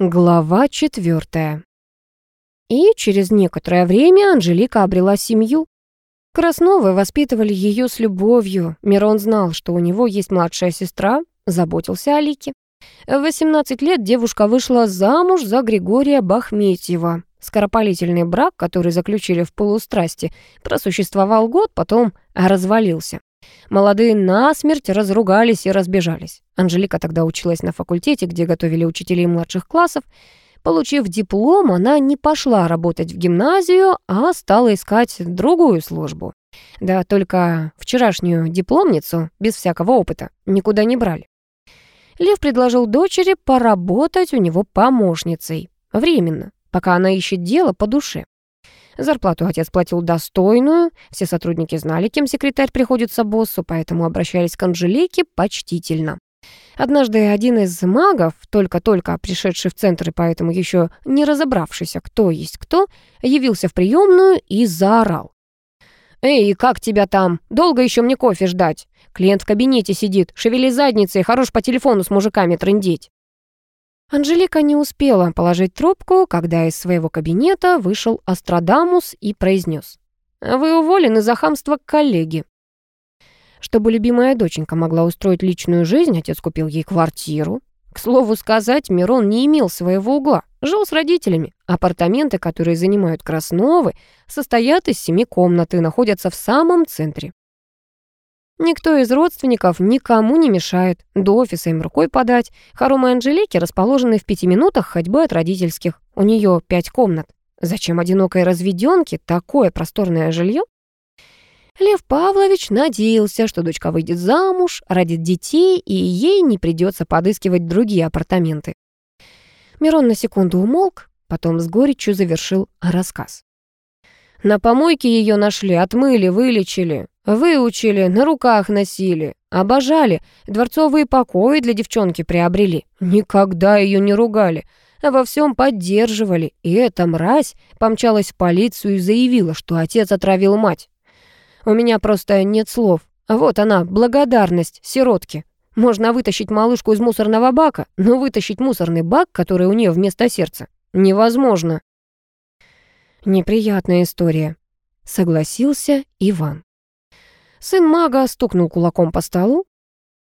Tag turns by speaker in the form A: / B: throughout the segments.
A: Глава четвертая. И через некоторое время Анжелика обрела семью. Красновы воспитывали ее с любовью. Мирон знал, что у него есть младшая сестра, заботился о Лике. В 18 лет девушка вышла замуж за Григория Бахметьева. Скоропалительный брак, который заключили в полустрасти, просуществовал год, потом развалился. Молодые насмерть разругались и разбежались. Анжелика тогда училась на факультете, где готовили учителей младших классов. Получив диплом, она не пошла работать в гимназию, а стала искать другую службу. Да только вчерашнюю дипломницу, без всякого опыта, никуда не брали. Лев предложил дочери поработать у него помощницей. Временно, пока она ищет дело по душе. Зарплату отец платил достойную, все сотрудники знали, кем секретарь приходится боссу, поэтому обращались к Анжелике почтительно. Однажды один из магов, только-только пришедший в центр и поэтому еще не разобравшийся, кто есть кто, явился в приемную и заорал. «Эй, как тебя там? Долго еще мне кофе ждать? Клиент в кабинете сидит, шевели задницей, хорош по телефону с мужиками трындеть». Анжелика не успела положить трубку, когда из своего кабинета вышел Астрадамус и произнес. «Вы уволены за хамство к коллеге». Чтобы любимая доченька могла устроить личную жизнь, отец купил ей квартиру. К слову сказать, Мирон не имел своего угла, жил с родителями. Апартаменты, которые занимают Красновы, состоят из семи комнат и находятся в самом центре. Никто из родственников никому не мешает. До офиса им рукой подать. Хоромы Анжелики расположены в пяти минутах ходьбы от родительских. У нее пять комнат. Зачем одинокой разведенке такое просторное жилье? Лев Павлович надеялся, что дочка выйдет замуж, родит детей, и ей не придется подыскивать другие апартаменты. Мирон на секунду умолк, потом с горечью завершил рассказ. На помойке ее нашли, отмыли, вылечили. Выучили, на руках носили, обожали, дворцовые покои для девчонки приобрели. Никогда ее не ругали, а во всем поддерживали. И эта мразь помчалась в полицию и заявила, что отец отравил мать. У меня просто нет слов. Вот она, благодарность сиротке. Можно вытащить малышку из мусорного бака, но вытащить мусорный бак, который у нее вместо сердца, невозможно. Неприятная история, согласился Иван. Сын мага стукнул кулаком по столу.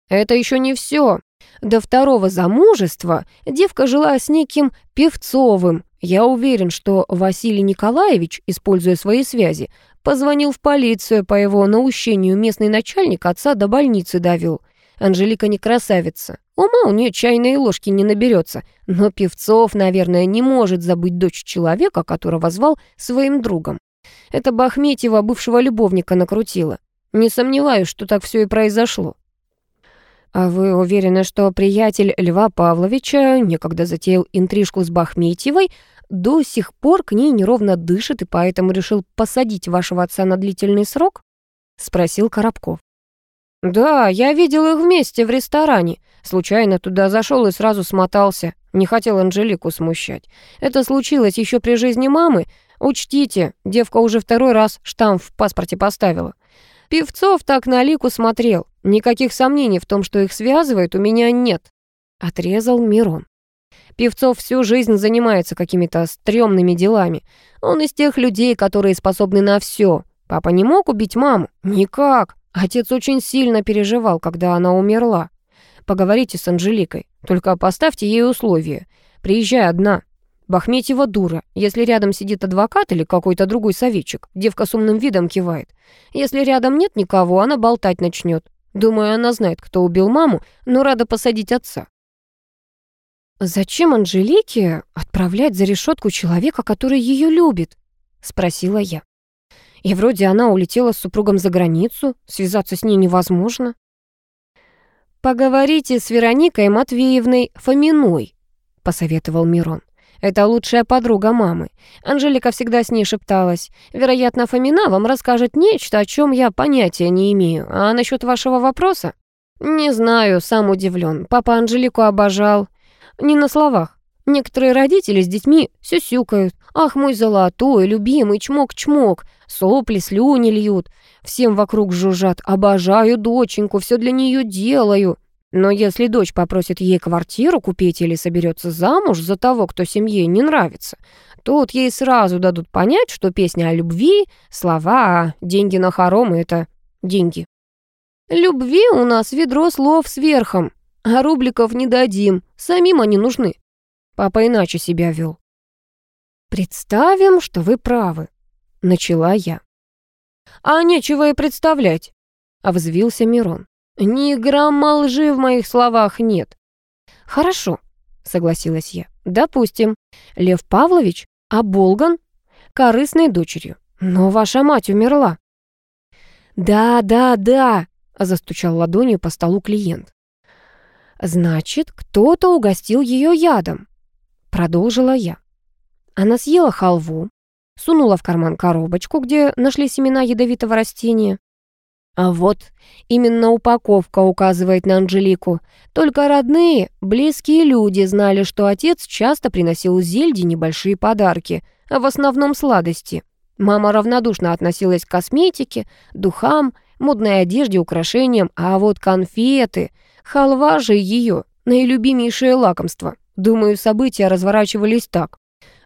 A: «Это еще не все. До второго замужества девка жила с неким Певцовым. Я уверен, что Василий Николаевич, используя свои связи, позвонил в полицию по его наущению местный начальник отца до больницы довел. Анжелика не красавица. Ума у нее чайной ложки не наберется, но Певцов, наверное, не может забыть дочь человека, которого звал своим другом. Это Бахметьева бывшего любовника накрутила. Не сомневаюсь, что так все и произошло. А вы уверены, что приятель Льва Павловича некогда затеял интрижку с Бахметьевой, до сих пор к ней неровно дышит и поэтому решил посадить вашего отца на длительный срок? Спросил Коробков. «Да, я видел их вместе в ресторане. Случайно туда зашел и сразу смотался. Не хотел Анжелику смущать. Это случилось еще при жизни мамы. Учтите, девка уже второй раз штамп в паспорте поставила. Певцов так на Лику смотрел. Никаких сомнений в том, что их связывает, у меня нет. Отрезал Мирон. Певцов всю жизнь занимается какими-то стрёмными делами. Он из тех людей, которые способны на все. Папа не мог убить маму? Никак. Отец очень сильно переживал, когда она умерла. Поговорите с Анжеликой. Только поставьте ей условия. Приезжай одна. Бахметьева дура. Если рядом сидит адвокат или какой-то другой советчик, девка с умным видом кивает. Если рядом нет никого, она болтать начнет. Думаю, она знает, кто убил маму, но рада посадить отца. «Зачем Анжелике отправлять за решетку человека, который ее любит?» — спросила я. И вроде она улетела с супругом за границу, связаться с ней невозможно. «Поговорите с Вероникой Матвеевной Фоминой», — посоветовал Мирон. Это лучшая подруга мамы. Анжелика всегда с ней шепталась. Вероятно, Фомина вам расскажет нечто, о чем я понятия не имею. А насчет вашего вопроса? Не знаю, сам удивлен. Папа Анжелику обожал. Не на словах. Некоторые родители с детьми сюсюкают. «Ах, мой золотой, любимый, чмок-чмок!» Сопли, слюни льют. Всем вокруг жужжат. «Обожаю доченьку, все для нее делаю». Но если дочь попросит ей квартиру купить или соберется замуж за того, кто семье не нравится, тут ей сразу дадут понять, что песня о любви, слова, деньги на хоромы — это деньги. Любви у нас ведро слов сверхом, а рубликов не дадим, самим они нужны. Папа иначе себя вел. «Представим, что вы правы», — начала я. «А нечего и представлять», — взвился Мирон. «Ни грамма лжи в моих словах нет». «Хорошо», — согласилась я. «Допустим, Лев Павлович оболган корыстной дочерью, но ваша мать умерла». «Да, да, да», — застучал ладонью по столу клиент. «Значит, кто-то угостил ее ядом», — продолжила я. Она съела халву, сунула в карман коробочку, где нашли семена ядовитого растения. А вот именно упаковка указывает на Анжелику. Только родные, близкие люди знали, что отец часто приносил Зельде небольшие подарки, а в основном сладости. Мама равнодушно относилась к косметике, духам, модной одежде, украшениям, а вот конфеты, халва же ее, наилюбимейшее лакомство. Думаю, события разворачивались так.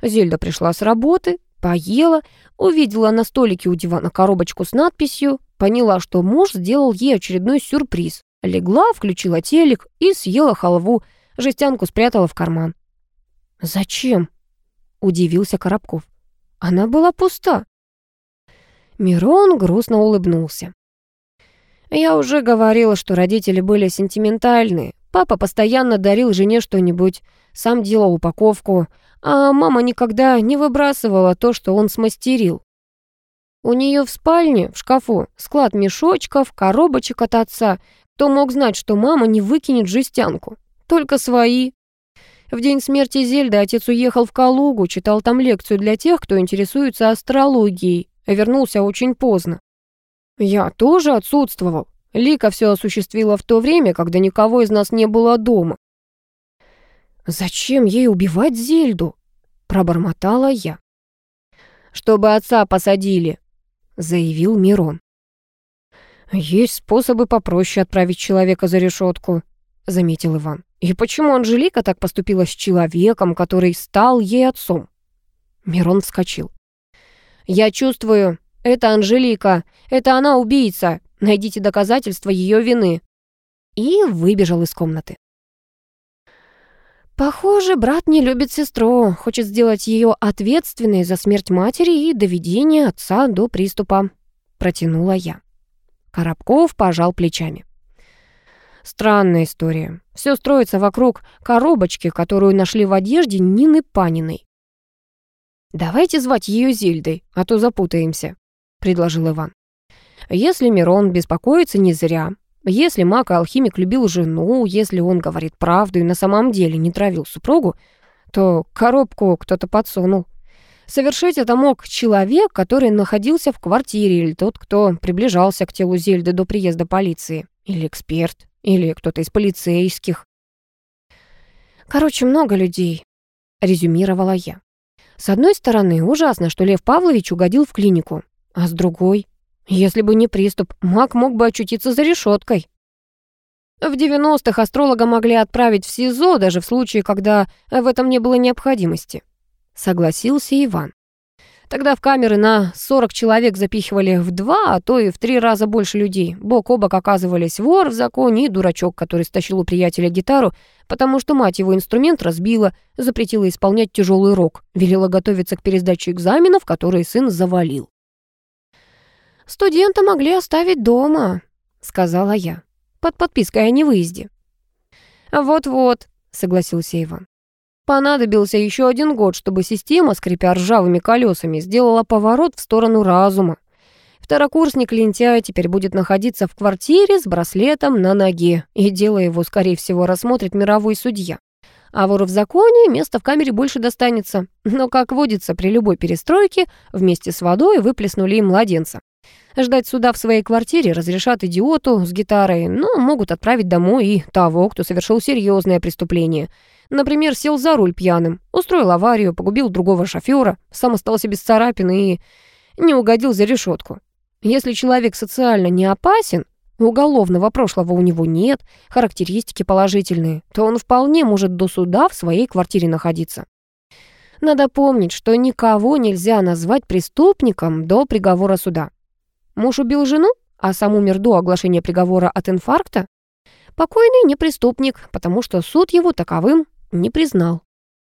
A: Зельда пришла с работы, поела, увидела на столике у дивана коробочку с надписью, поняла, что муж сделал ей очередной сюрприз. Легла, включила телек и съела халву, жестянку спрятала в карман. «Зачем?» — удивился Коробков. «Она была пуста». Мирон грустно улыбнулся. «Я уже говорила, что родители были сентиментальные. Папа постоянно дарил жене что-нибудь, сам делал упаковку, а мама никогда не выбрасывала то, что он смастерил. У нее в спальне, в шкафу, склад мешочков, коробочек от отца. Кто мог знать, что мама не выкинет жестянку? Только свои. В день смерти Зельды отец уехал в Калугу, читал там лекцию для тех, кто интересуется астрологией, вернулся очень поздно. Я тоже отсутствовал. Лика все осуществила в то время, когда никого из нас не было дома. «Зачем ей убивать Зельду?» — пробормотала я. «Чтобы отца посадили», — заявил Мирон. «Есть способы попроще отправить человека за решетку», — заметил Иван. «И почему Анжелика так поступила с человеком, который стал ей отцом?» Мирон вскочил. «Я чувствую, это Анжелика, это она убийца, найдите доказательства ее вины». И выбежал из комнаты. Похоже, брат не любит сестру, хочет сделать ее ответственной за смерть матери и доведение отца до приступа. Протянула я. Коробков пожал плечами. Странная история. Все строится вокруг коробочки, которую нашли в одежде Нины Паниной. «Давайте звать ее Зильдой, а то запутаемся», — предложил Иван. «Если Мирон беспокоится не зря, если маг и алхимик любил жену, если он говорит правду и на самом деле не травил супругу, то коробку кто-то подсунул. Совершить это мог человек, который находился в квартире, или тот, кто приближался к телу Зельды до приезда полиции, или эксперт, или кто-то из полицейских. «Короче, много людей», — резюмировала я. «С одной стороны, ужасно, что Лев Павлович угодил в клинику, а с другой, если бы не приступ, маг мог бы очутиться за решеткой. В 90-х астролога могли отправить в СИЗО, даже в случае, когда в этом не было необходимости. Согласился Иван. Тогда в камеры на 40 человек запихивали в два, а то и в три раза больше людей. Бок о бок оказывались вор в законе и дурачок, который стащил у приятеля гитару, потому что мать его инструмент разбила, запретила исполнять тяжелый рок, велела готовиться к пересдаче экзаменов, которые сын завалил. «Студента могли оставить дома», — сказала я, под подпиской о невыезде. «Вот-вот», — согласился Иван. Понадобился еще один год, чтобы система, скрипя ржавыми колесами, сделала поворот в сторону разума. Второкурсник лентяй теперь будет находиться в квартире с браслетом на ноге, и дело его, скорее всего, рассмотрит мировой судья. А вору в законе место в камере больше достанется. Но, как водится, при любой перестройке вместе с водой выплеснули им младенца. Ждать суда в своей квартире разрешат идиоту с гитарой, но могут отправить домой и того, кто совершил серьезное преступление. Например, сел за руль пьяным, устроил аварию, погубил другого шофера, сам остался без царапины и не угодил за решетку. Если человек социально не опасен, уголовного прошлого у него нет, характеристики положительные, то он вполне может до суда в своей квартире находиться. Надо помнить, что никого нельзя назвать преступником до приговора суда. Муж убил жену, а саму умер до оглашения приговора от инфаркта. Покойный не преступник, потому что суд его таковым не признал.